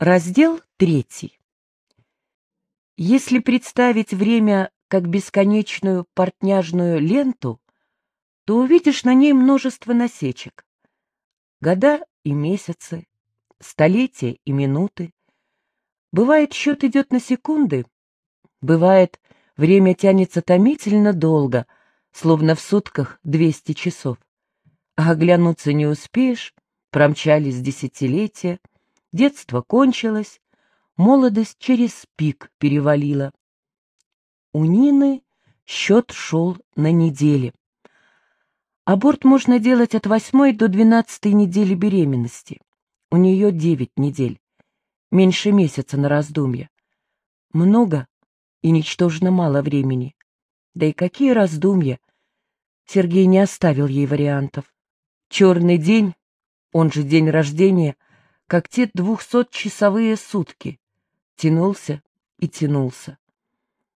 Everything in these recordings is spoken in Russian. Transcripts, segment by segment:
Раздел третий. Если представить время как бесконечную портняжную ленту, то увидишь на ней множество насечек. Года и месяцы, столетия и минуты. Бывает, счет идет на секунды, бывает, время тянется томительно долго, словно в сутках двести часов. А оглянуться не успеешь, промчались десятилетия, Детство кончилось, молодость через пик перевалила. У Нины счет шел на недели. Аборт можно делать от восьмой до двенадцатой недели беременности. У нее девять недель. Меньше месяца на раздумье. Много и ничтожно мало времени. Да и какие раздумья! Сергей не оставил ей вариантов. Черный день, он же день рождения — как те двухсотчасовые сутки. Тянулся и тянулся.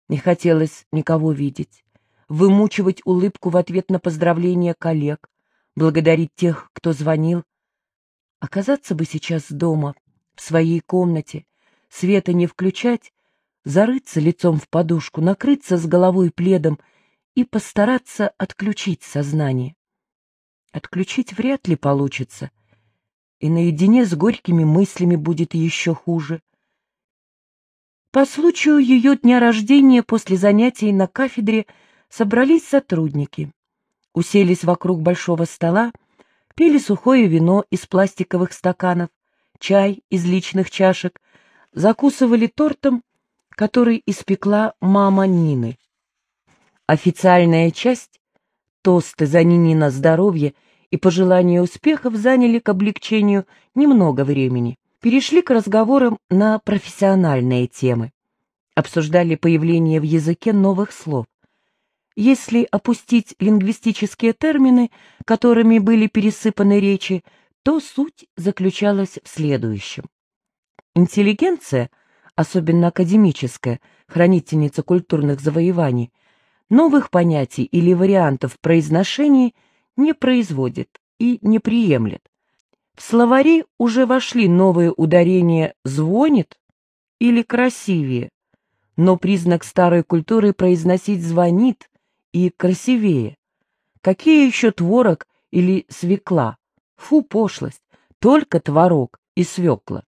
Не хотелось никого видеть, вымучивать улыбку в ответ на поздравления коллег, благодарить тех, кто звонил. Оказаться бы сейчас дома, в своей комнате, света не включать, зарыться лицом в подушку, накрыться с головой пледом и постараться отключить сознание. Отключить вряд ли получится — и наедине с горькими мыслями будет еще хуже. По случаю ее дня рождения после занятий на кафедре собрались сотрудники. Уселись вокруг большого стола, пили сухое вино из пластиковых стаканов, чай из личных чашек, закусывали тортом, который испекла мама Нины. Официальная часть, тосты за Нинина здоровье и пожелания успехов заняли к облегчению немного времени. Перешли к разговорам на профессиональные темы. Обсуждали появление в языке новых слов. Если опустить лингвистические термины, которыми были пересыпаны речи, то суть заключалась в следующем. Интеллигенция, особенно академическая, хранительница культурных завоеваний, новых понятий или вариантов в произношении не производит и не приемлет. В словари уже вошли новые ударения «звонит» или «красивее», но признак старой культуры произносить «звонит» и «красивее». Какие еще творог или свекла? Фу, пошлость, только творог и свекла.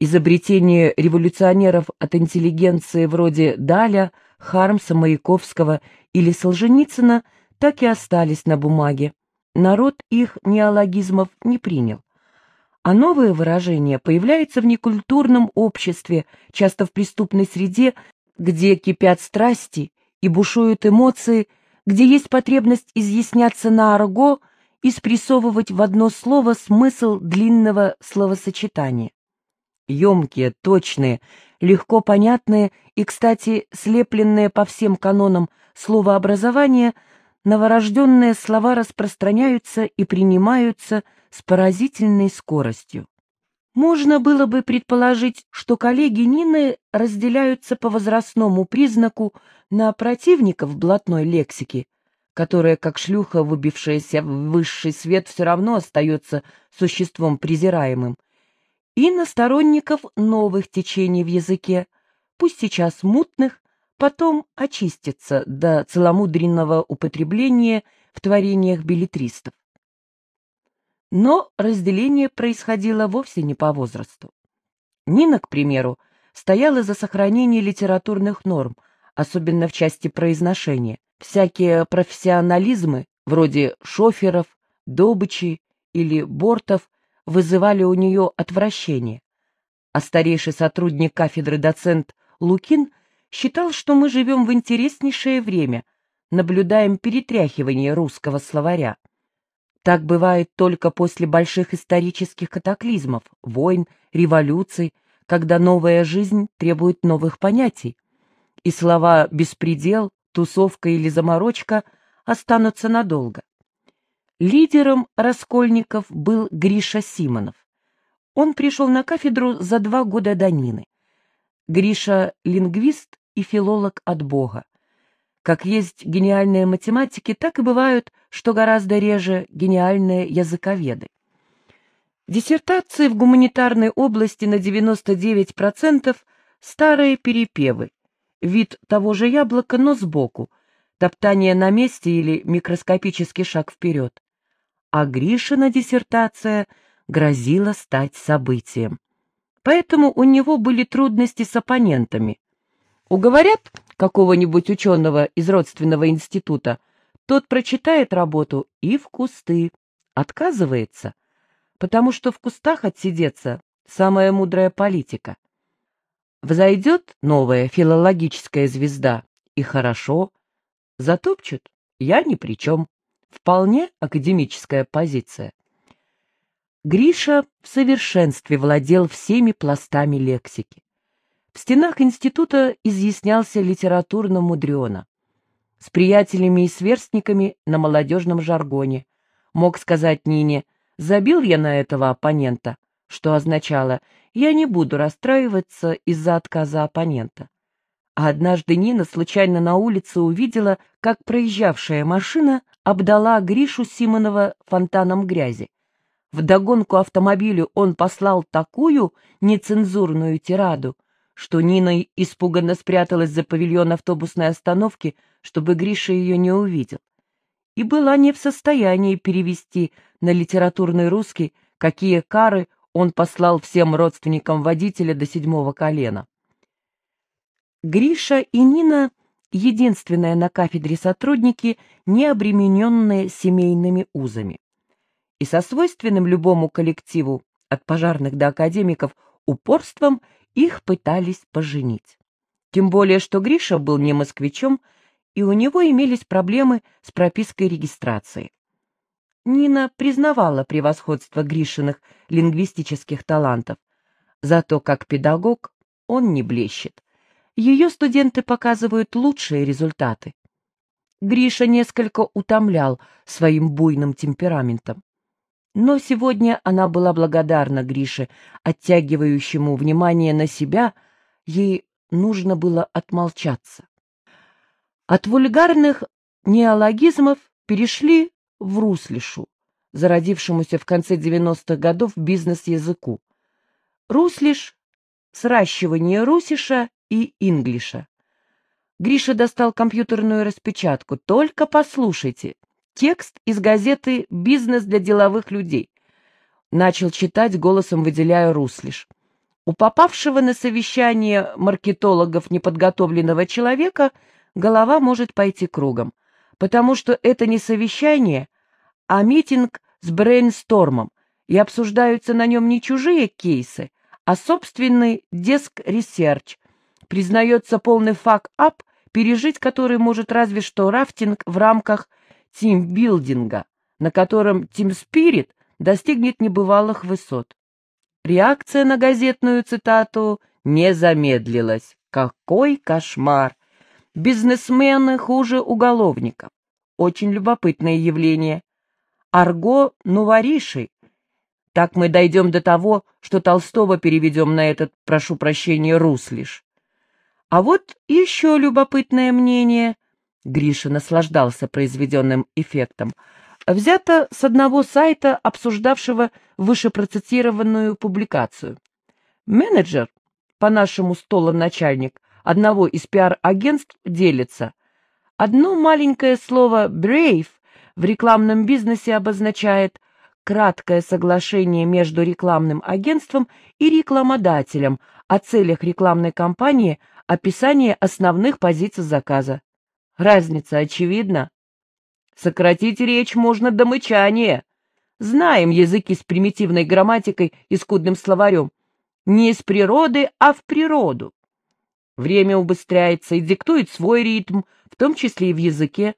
Изобретения революционеров от интеллигенции вроде Даля, Хармса, Маяковского или Солженицына – так и остались на бумаге. Народ их неологизмов не принял. А новое выражение появляется в некультурном обществе, часто в преступной среде, где кипят страсти и бушуют эмоции, где есть потребность изъясняться на арго и спрессовывать в одно слово смысл длинного словосочетания. Емкие, точные, легко понятные и, кстати, слепленные по всем канонам словообразования – новорожденные слова распространяются и принимаются с поразительной скоростью. Можно было бы предположить, что коллеги Нины разделяются по возрастному признаку на противников блатной лексики, которая, как шлюха, выбившаяся в высший свет, все равно остается существом презираемым, и на сторонников новых течений в языке, пусть сейчас мутных, потом очистится до целомудренного употребления в творениях билетристов. Но разделение происходило вовсе не по возрасту. Нина, к примеру, стояла за сохранение литературных норм, особенно в части произношения. Всякие профессионализмы, вроде шоферов, добычи или бортов, вызывали у нее отвращение. А старейший сотрудник кафедры доцент Лукин считал, что мы живем в интереснейшее время, наблюдаем перетряхивание русского словаря. Так бывает только после больших исторических катаклизмов, войн, революций, когда новая жизнь требует новых понятий, и слова «беспредел», «тусовка» или «заморочка» останутся надолго. Лидером раскольников был Гриша Симонов. Он пришел на кафедру за два года до Нины. Гриша — лингвист и филолог от Бога. Как есть гениальные математики, так и бывают, что гораздо реже, гениальные языковеды. Диссертации в гуманитарной области на 99% старые перепевы, вид того же яблока, но сбоку, топтание на месте или микроскопический шаг вперед. А Гришина диссертация грозила стать событием. Поэтому у него были трудности с оппонентами. Уговорят какого-нибудь ученого из родственного института, тот прочитает работу и в кусты. Отказывается, потому что в кустах отсидеться — самая мудрая политика. Взойдет новая филологическая звезда, и хорошо. Затопчут, я ни при чем. Вполне академическая позиция. Гриша в совершенстве владел всеми пластами лексики. В стенах института изъяснялся литературно мудрено. С приятелями и сверстниками на молодежном жаргоне. Мог сказать Нине, забил я на этого оппонента, что означало, я не буду расстраиваться из-за отказа оппонента. А однажды Нина случайно на улице увидела, как проезжавшая машина обдала Гришу Симонова фонтаном грязи. Вдогонку автомобилю он послал такую нецензурную тираду, что Нина испуганно спряталась за павильон автобусной остановки, чтобы Гриша ее не увидел, и была не в состоянии перевести на литературный русский, какие кары он послал всем родственникам водителя до седьмого колена. Гриша и Нина — единственные на кафедре сотрудники, не обремененные семейными узами. И со свойственным любому коллективу, от пожарных до академиков, упорством — их пытались поженить. Тем более, что Гриша был не москвичом, и у него имелись проблемы с пропиской регистрации. Нина признавала превосходство Гришиных лингвистических талантов, зато как педагог он не блещет. Ее студенты показывают лучшие результаты. Гриша несколько утомлял своим буйным темпераментом. Но сегодня она была благодарна Грише, оттягивающему внимание на себя, ей нужно было отмолчаться. От вульгарных неологизмов перешли в руслишу, зародившемуся в конце 90-х годов бизнес-языку. Руслиш — сращивание русиша и инглиша. Гриша достал компьютерную распечатку. Только послушайте. Текст из газеты «Бизнес для деловых людей». Начал читать, голосом выделяя руслиш. У попавшего на совещание маркетологов неподготовленного человека голова может пойти кругом, потому что это не совещание, а митинг с brainstorm ом, и обсуждаются на нем не чужие кейсы, а собственный desk research. Признается полный fuck-up, пережить который может разве что рафтинг в рамках тимбилдинга, на котором Team Spirit достигнет небывалых высот. Реакция на газетную цитату не замедлилась. Какой кошмар! Бизнесмены хуже уголовников. Очень любопытное явление. Арго нувориши. Так мы дойдем до того, что Толстого переведем на этот, прошу прощения, руслиш. А вот еще любопытное мнение — Гриша наслаждался произведенным эффектом. Взято с одного сайта, обсуждавшего вышепроцитированную публикацию. Менеджер, по-нашему столом начальник, одного из пиар-агентств делится. Одно маленькое слово «brave» в рекламном бизнесе обозначает краткое соглашение между рекламным агентством и рекламодателем о целях рекламной кампании, описание основных позиций заказа. Разница очевидна. Сократить речь можно до мычания. Знаем языки с примитивной грамматикой и скудным словарем. Не из природы, а в природу. Время убыстряется и диктует свой ритм, в том числе и в языке.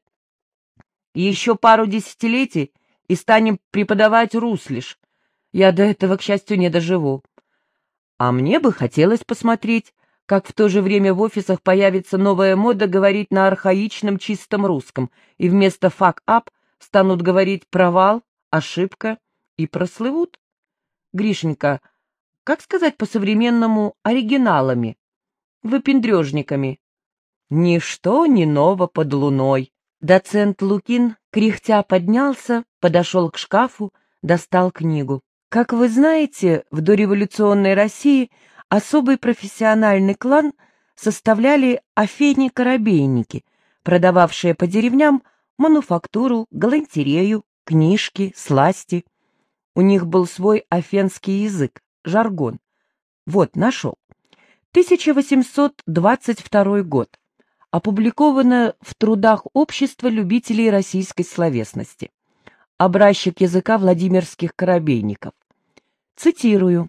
Еще пару десятилетий и станем преподавать руслиш. Я до этого, к счастью, не доживу. А мне бы хотелось посмотреть, как в то же время в офисах появится новая мода говорить на архаичном чистом русском, и вместо «fuck-up» станут говорить «провал», «ошибка» и прослывут. Гришенька, как сказать по-современному оригиналами, выпендрежниками? Ничто не ново под луной. Доцент Лукин, кряхтя, поднялся, подошел к шкафу, достал книгу. Как вы знаете, в дореволюционной России особый профессиональный клан составляли афени-корабейники, продававшие по деревням мануфактуру, галантерею, книжки, сласти. У них был свой афенский язык, жаргон. Вот, нашел. 1822 год. Опубликовано в трудах Общества любителей российской словесности. Образчик языка владимирских корабейников. Цитирую.